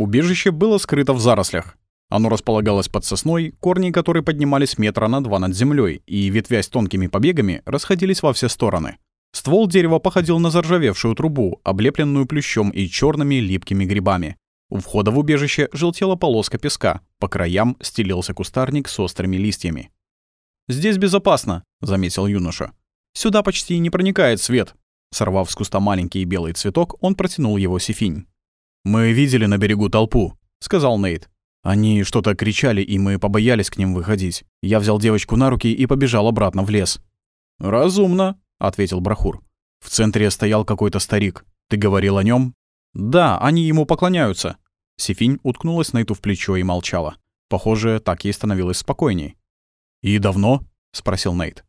Убежище было скрыто в зарослях. Оно располагалось под сосной, корни которой поднимались метра на два над землей и, ветвясь тонкими побегами, расходились во все стороны. Ствол дерева походил на заржавевшую трубу, облепленную плющом и черными липкими грибами. У входа в убежище желтела полоска песка, по краям стелился кустарник с острыми листьями. «Здесь безопасно», — заметил юноша. «Сюда почти не проникает свет». Сорвав с куста маленький белый цветок, он протянул его Сифинь. «Мы видели на берегу толпу», — сказал Нейт. «Они что-то кричали, и мы побоялись к ним выходить. Я взял девочку на руки и побежал обратно в лес». «Разумно», — ответил Брахур. «В центре стоял какой-то старик. Ты говорил о нем? «Да, они ему поклоняются». Сифинь уткнулась Нейту в плечо и молчала. Похоже, так ей становилось спокойней. «И давно?» — спросил Нейт.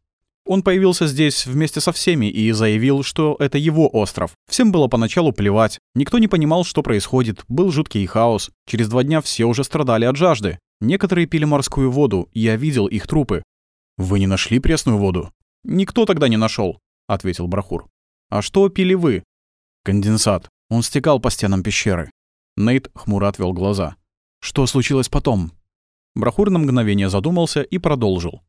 Он появился здесь вместе со всеми и заявил, что это его остров. Всем было поначалу плевать. Никто не понимал, что происходит. Был жуткий хаос. Через два дня все уже страдали от жажды. Некоторые пили морскую воду, я видел их трупы. «Вы не нашли пресную воду?» «Никто тогда не нашел, ответил Брахур. «А что пили вы?» «Конденсат. Он стекал по стенам пещеры. Нейт хмуро отвел глаза. «Что случилось потом?» Брахур на мгновение задумался и продолжил.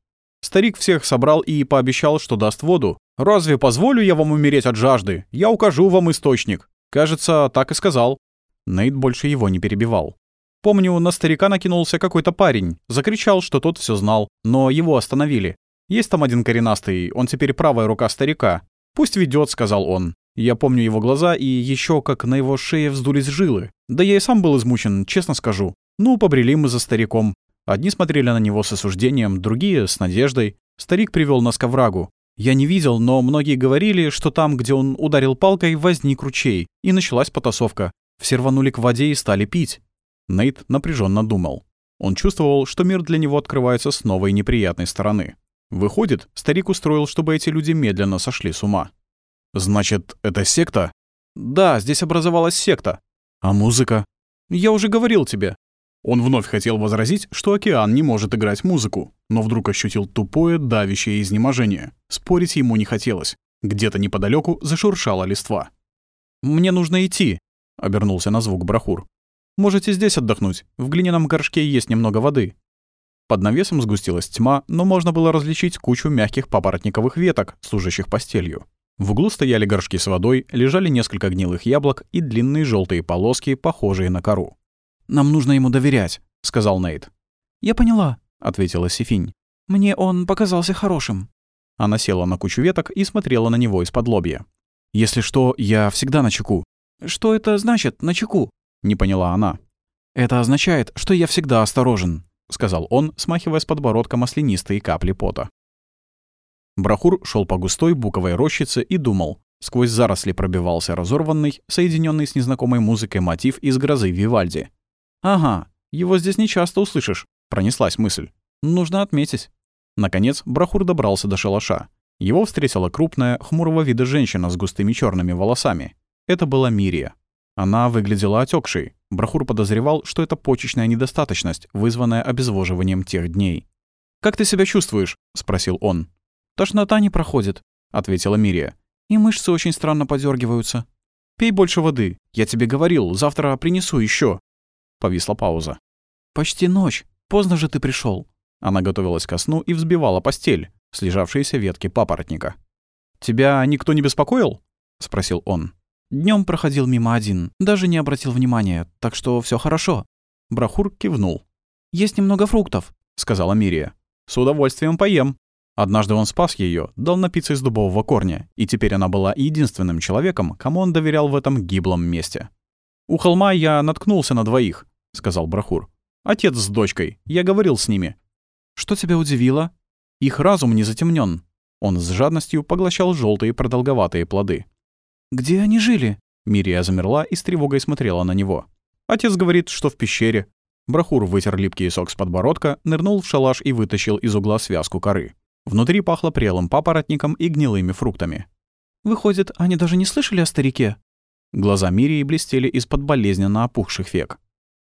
Старик всех собрал и пообещал, что даст воду. «Разве позволю я вам умереть от жажды? Я укажу вам источник». Кажется, так и сказал. Нейт больше его не перебивал. Помню, на старика накинулся какой-то парень. Закричал, что тот все знал, но его остановили. Есть там один коренастый, он теперь правая рука старика. «Пусть ведет, сказал он. Я помню его глаза и еще как на его шее вздулись жилы. Да я и сам был измучен, честно скажу. Ну, побрели мы за стариком. Одни смотрели на него с осуждением, другие — с надеждой. Старик привел нас к оврагу. Я не видел, но многие говорили, что там, где он ударил палкой, возник ручей. И началась потасовка. Все рванули к воде и стали пить. Нейт напряженно думал. Он чувствовал, что мир для него открывается с новой неприятной стороны. Выходит, старик устроил, чтобы эти люди медленно сошли с ума. Значит, это секта? Да, здесь образовалась секта. А музыка? Я уже говорил тебе. Он вновь хотел возразить, что океан не может играть музыку, но вдруг ощутил тупое, давящее изнеможение. Спорить ему не хотелось. Где-то неподалеку зашуршала листва. «Мне нужно идти», — обернулся на звук Брахур. «Можете здесь отдохнуть. В глиняном горшке есть немного воды». Под навесом сгустилась тьма, но можно было различить кучу мягких папоротниковых веток, служащих постелью. В углу стояли горшки с водой, лежали несколько гнилых яблок и длинные желтые полоски, похожие на кору. «Нам нужно ему доверять», — сказал Нейт. «Я поняла», — ответила Сифинь. «Мне он показался хорошим». Она села на кучу веток и смотрела на него из-под лобья. «Если что, я всегда на чеку». «Что это значит, на чеку?» — не поняла она. «Это означает, что я всегда осторожен», — сказал он, смахивая с подбородка маслянистые капли пота. Брахур шел по густой буковой рощице и думал. Сквозь заросли пробивался разорванный, соединенный с незнакомой музыкой мотив из грозы Вивальди. «Ага, его здесь не часто услышишь», — пронеслась мысль. «Нужно отметить». Наконец Брахур добрался до шалаша. Его встретила крупная, хмурого вида женщина с густыми черными волосами. Это была Мирия. Она выглядела отекшей. Брахур подозревал, что это почечная недостаточность, вызванная обезвоживанием тех дней. «Как ты себя чувствуешь?» — спросил он. «Тошнота не проходит», — ответила Мирия. «И мышцы очень странно подергиваются. Пей больше воды. Я тебе говорил, завтра принесу еще. Повисла пауза. «Почти ночь. Поздно же ты пришел. Она готовилась ко сну и взбивала постель, слежавшиеся ветки папоротника. «Тебя никто не беспокоил?» — спросил он. Днем проходил мимо один, даже не обратил внимания, так что все хорошо». Брахур кивнул. «Есть немного фруктов», — сказала Мирия. «С удовольствием поем». Однажды он спас ее, дал напиться из дубового корня, и теперь она была единственным человеком, кому он доверял в этом гиблом месте. «У холма я наткнулся на двоих», — сказал Брахур. «Отец с дочкой. Я говорил с ними». «Что тебя удивило?» «Их разум не затемнен. Он с жадностью поглощал желтые продолговатые плоды. «Где они жили?» Мирия замерла и с тревогой смотрела на него. Отец говорит, что в пещере. Брахур вытер липкий сок с подбородка, нырнул в шалаш и вытащил из угла связку коры. Внутри пахло прелым папоротником и гнилыми фруктами. «Выходит, они даже не слышали о старике?» Глаза Мирии блестели из-под болезненно опухших век.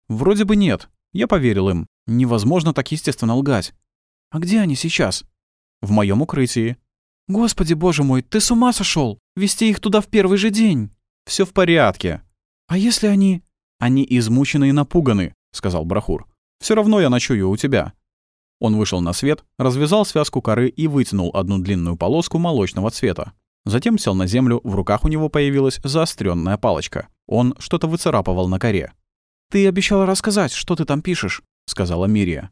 «Вроде бы нет. Я поверил им. Невозможно так естественно лгать. А где они сейчас?» «В моем укрытии». «Господи, боже мой, ты с ума сошел? Вести их туда в первый же день?» Все в порядке». «А если они...» «Они измучены и напуганы», — сказал Брахур. Все равно я ночую у тебя». Он вышел на свет, развязал связку коры и вытянул одну длинную полоску молочного цвета. Затем сел на землю, в руках у него появилась заостренная палочка. Он что-то выцарапывал на коре. «Ты обещала рассказать, что ты там пишешь», — сказала Мирия.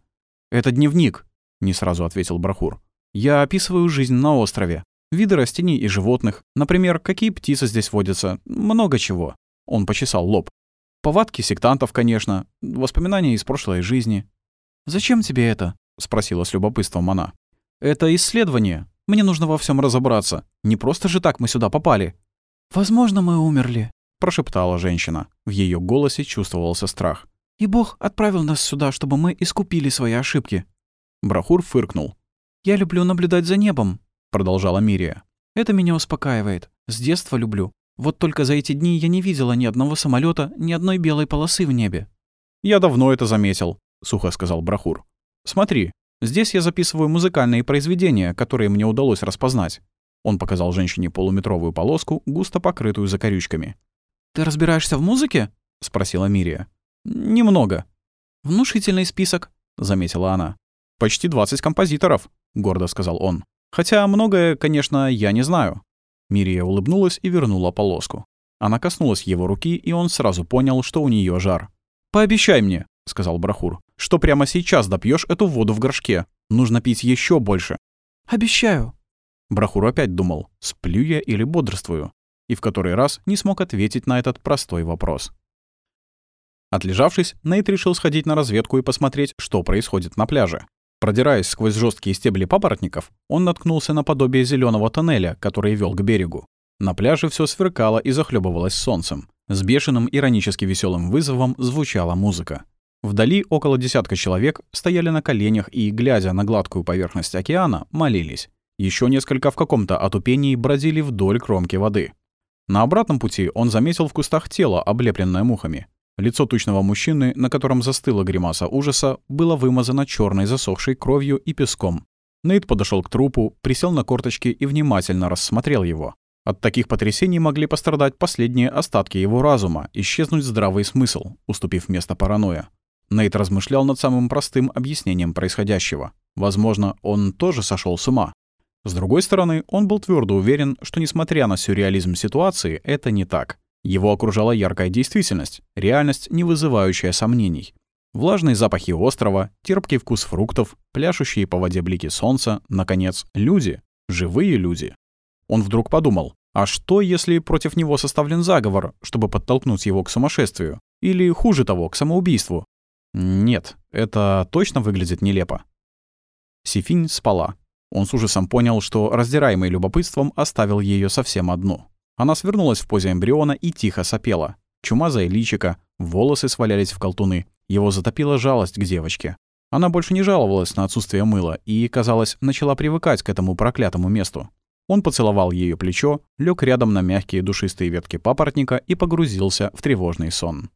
«Это дневник», — не сразу ответил Брахур. «Я описываю жизнь на острове. Виды растений и животных. Например, какие птицы здесь водятся. Много чего». Он почесал лоб. Повадки сектантов, конечно. Воспоминания из прошлой жизни. «Зачем тебе это?» — спросила с любопытством она. «Это исследование. Мне нужно во всем разобраться. Не просто же так мы сюда попали». «Возможно, мы умерли», — прошептала женщина. В ее голосе чувствовался страх. «И Бог отправил нас сюда, чтобы мы искупили свои ошибки». Брахур фыркнул. «Я люблю наблюдать за небом», — продолжала Мирия. «Это меня успокаивает. С детства люблю. Вот только за эти дни я не видела ни одного самолета, ни одной белой полосы в небе». «Я давно это заметил», — сухо сказал Брахур. «Смотри, здесь я записываю музыкальные произведения, которые мне удалось распознать». Он показал женщине полуметровую полоску, густо покрытую закорючками. «Ты разбираешься в музыке?» — спросила Мирия. «Немного». «Внушительный список», — заметила она. «Почти 20 композиторов», — гордо сказал он. «Хотя многое, конечно, я не знаю. Мирия улыбнулась и вернула полоску. Она коснулась его руки, и он сразу понял, что у нее жар. «Пообещай мне», — сказал Брахур, — «что прямо сейчас допьешь эту воду в горшке. Нужно пить еще больше». «Обещаю». Брахур опять думал, сплю я или бодрствую, и в который раз не смог ответить на этот простой вопрос. Отлежавшись, Нейт решил сходить на разведку и посмотреть, что происходит на пляже. Продираясь сквозь жесткие стебли папоротников, он наткнулся на подобие зеленого тоннеля, который вел к берегу. На пляже все сверкало и захлебывалось солнцем. С бешеным иронически веселым вызовом звучала музыка. Вдали около десятка человек стояли на коленях и, глядя на гладкую поверхность океана, молились. Еще несколько в каком-то отупении бродили вдоль кромки воды. На обратном пути он заметил в кустах тело, облепленное мухами. Лицо тучного мужчины, на котором застыла гримаса ужаса, было вымазано черной засохшей кровью и песком. Нейт подошел к трупу, присел на корточки и внимательно рассмотрел его. От таких потрясений могли пострадать последние остатки его разума, исчезнуть здравый смысл, уступив место паранойя. Нейт размышлял над самым простым объяснением происходящего. Возможно, он тоже сошел с ума. С другой стороны, он был твердо уверен, что несмотря на сюрреализм ситуации, это не так. Его окружала яркая действительность, реальность, не вызывающая сомнений. Влажные запахи острова, терпкий вкус фруктов, пляшущие по воде блики солнца, наконец, люди, живые люди. Он вдруг подумал, а что, если против него составлен заговор, чтобы подтолкнуть его к сумасшествию? Или, хуже того, к самоубийству? Нет, это точно выглядит нелепо. Сифинь спала. Он с ужасом понял, что, раздираемый любопытством, оставил ее совсем одну. Она свернулась в позе эмбриона и тихо сопела. Чумазая личика, волосы свалялись в колтуны. Его затопила жалость к девочке. Она больше не жаловалась на отсутствие мыла и, казалось, начала привыкать к этому проклятому месту. Он поцеловал ее плечо, лег рядом на мягкие душистые ветки папоротника и погрузился в тревожный сон.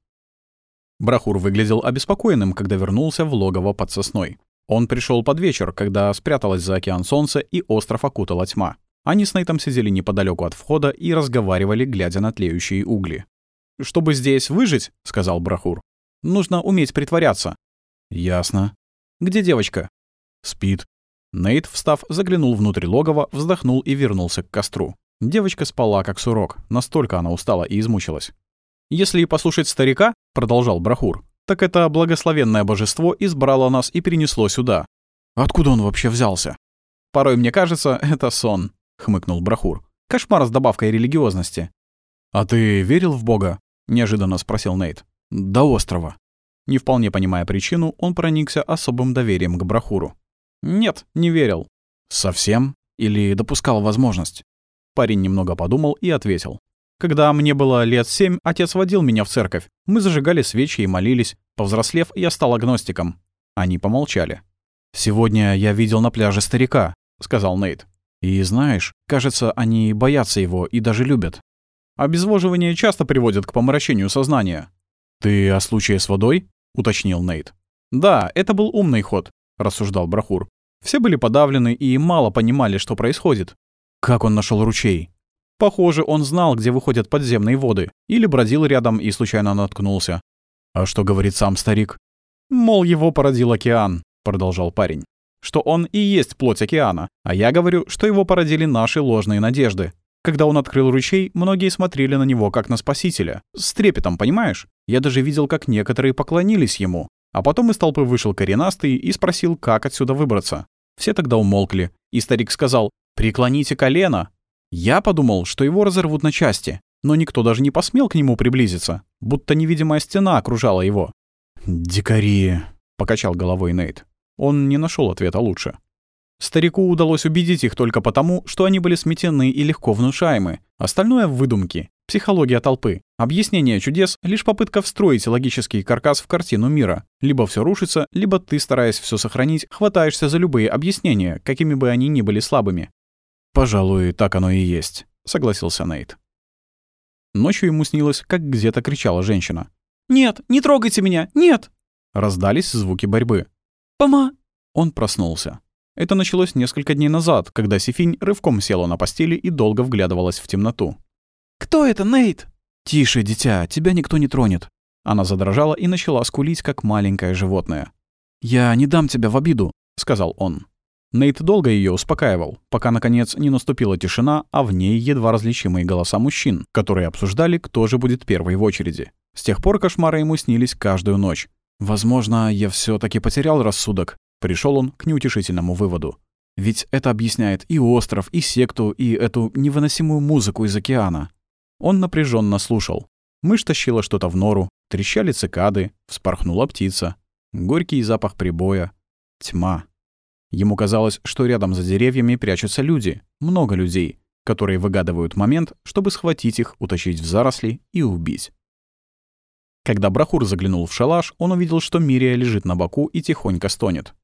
Брахур выглядел обеспокоенным, когда вернулся в логово под сосной. Он пришел под вечер, когда спряталось за океан солнце и остров окутала тьма. Они с Нейтом сидели неподалеку от входа и разговаривали, глядя на тлеющие угли. «Чтобы здесь выжить, — сказал Брахур, — нужно уметь притворяться». «Ясно». «Где девочка?» «Спит». Нейт, встав, заглянул внутрь логова, вздохнул и вернулся к костру. Девочка спала, как сурок, настолько она устала и измучилась. «Если послушать старика, — продолжал Брахур, — так это благословенное божество избрало нас и перенесло сюда. Откуда он вообще взялся? Порой мне кажется, это сон хмыкнул Брахур. Кошмар с добавкой религиозности. А ты верил в Бога? неожиданно спросил Нейт. До острова. Не вполне понимая причину, он проникся особым доверием к Брахуру. Нет, не верил. Совсем? Или допускал возможность? Парень немного подумал и ответил. Когда мне было лет семь, отец водил меня в церковь. Мы зажигали свечи и молились. Повзрослев, я стал агностиком. Они помолчали. «Сегодня я видел на пляже старика», — сказал Нейт. И знаешь, кажется, они боятся его и даже любят. Обезвоживание часто приводит к помрачению сознания. «Ты о случае с водой?» — уточнил Нейт. «Да, это был умный ход», — рассуждал Брахур. «Все были подавлены и мало понимали, что происходит. Как он нашел ручей?» Похоже, он знал, где выходят подземные воды, или бродил рядом и случайно наткнулся. «А что говорит сам старик?» «Мол, его породил океан», — продолжал парень. «Что он и есть плоть океана, а я говорю, что его породили наши ложные надежды. Когда он открыл ручей, многие смотрели на него как на спасителя. С трепетом, понимаешь? Я даже видел, как некоторые поклонились ему. А потом из толпы вышел коренастый и спросил, как отсюда выбраться. Все тогда умолкли, и старик сказал «Преклоните колено». Я подумал, что его разорвут на части, но никто даже не посмел к нему приблизиться, будто невидимая стена окружала его. «Дикари», — покачал головой Нейт. Он не нашел ответа лучше. Старику удалось убедить их только потому, что они были сметены и легко внушаемы. Остальное — выдумки, психология толпы. Объяснение чудес — лишь попытка встроить логический каркас в картину мира. Либо все рушится, либо ты, стараясь все сохранить, хватаешься за любые объяснения, какими бы они ни были слабыми. «Пожалуй, так оно и есть», — согласился Нейт. Ночью ему снилось, как где-то кричала женщина. «Нет, не трогайте меня! Нет!» Раздались звуки борьбы. «Пома!» Он проснулся. Это началось несколько дней назад, когда Сифинь рывком села на постели и долго вглядывалась в темноту. «Кто это, Нейт?» «Тише, дитя, тебя никто не тронет». Она задрожала и начала скулить, как маленькое животное. «Я не дам тебя в обиду», — сказал он. Нейт долго ее успокаивал, пока, наконец, не наступила тишина, а в ней едва различимые голоса мужчин, которые обсуждали, кто же будет первый в очереди. С тех пор кошмары ему снились каждую ночь. «Возможно, я все таки потерял рассудок», Пришел он к неутешительному выводу. Ведь это объясняет и остров, и секту, и эту невыносимую музыку из океана. Он напряженно слушал. Мышь тащила что-то в нору, трещали цикады, вспорхнула птица. Горький запах прибоя. Тьма. Ему казалось, что рядом за деревьями прячутся люди, много людей, которые выгадывают момент, чтобы схватить их, утащить в заросли и убить. Когда Брахур заглянул в шалаш, он увидел, что Мирия лежит на боку и тихонько стонет.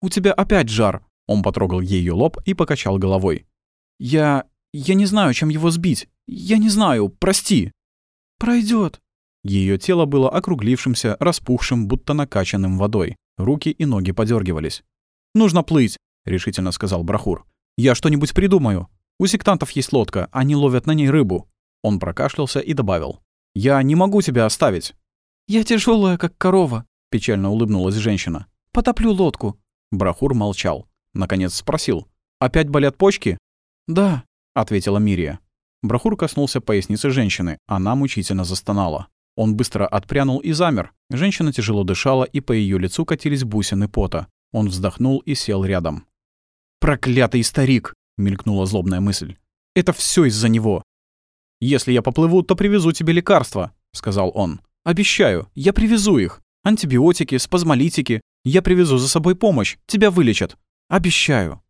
«У тебя опять жар!» Он потрогал ее лоб и покачал головой. «Я... я не знаю, чем его сбить. Я не знаю, прости!» Пройдет. Ее тело было округлившимся, распухшим, будто накачанным водой. Руки и ноги подергивались. «Нужно плыть!» — решительно сказал Брахур. «Я что-нибудь придумаю. У сектантов есть лодка, они ловят на ней рыбу». Он прокашлялся и добавил. «Я не могу тебя оставить». «Я тяжелая, как корова», — печально улыбнулась женщина. «Потоплю лодку. Брахур молчал. Наконец спросил. «Опять болят почки?» «Да», — ответила Мирия. Брахур коснулся поясницы женщины. Она мучительно застонала. Он быстро отпрянул и замер. Женщина тяжело дышала, и по ее лицу катились бусины пота. Он вздохнул и сел рядом. «Проклятый старик!» — мелькнула злобная мысль. «Это все из-за него!» «Если я поплыву, то привезу тебе лекарства», — сказал он. «Обещаю, я привезу их. Антибиотики, спазмолитики. Я привезу за собой помощь. Тебя вылечат. Обещаю.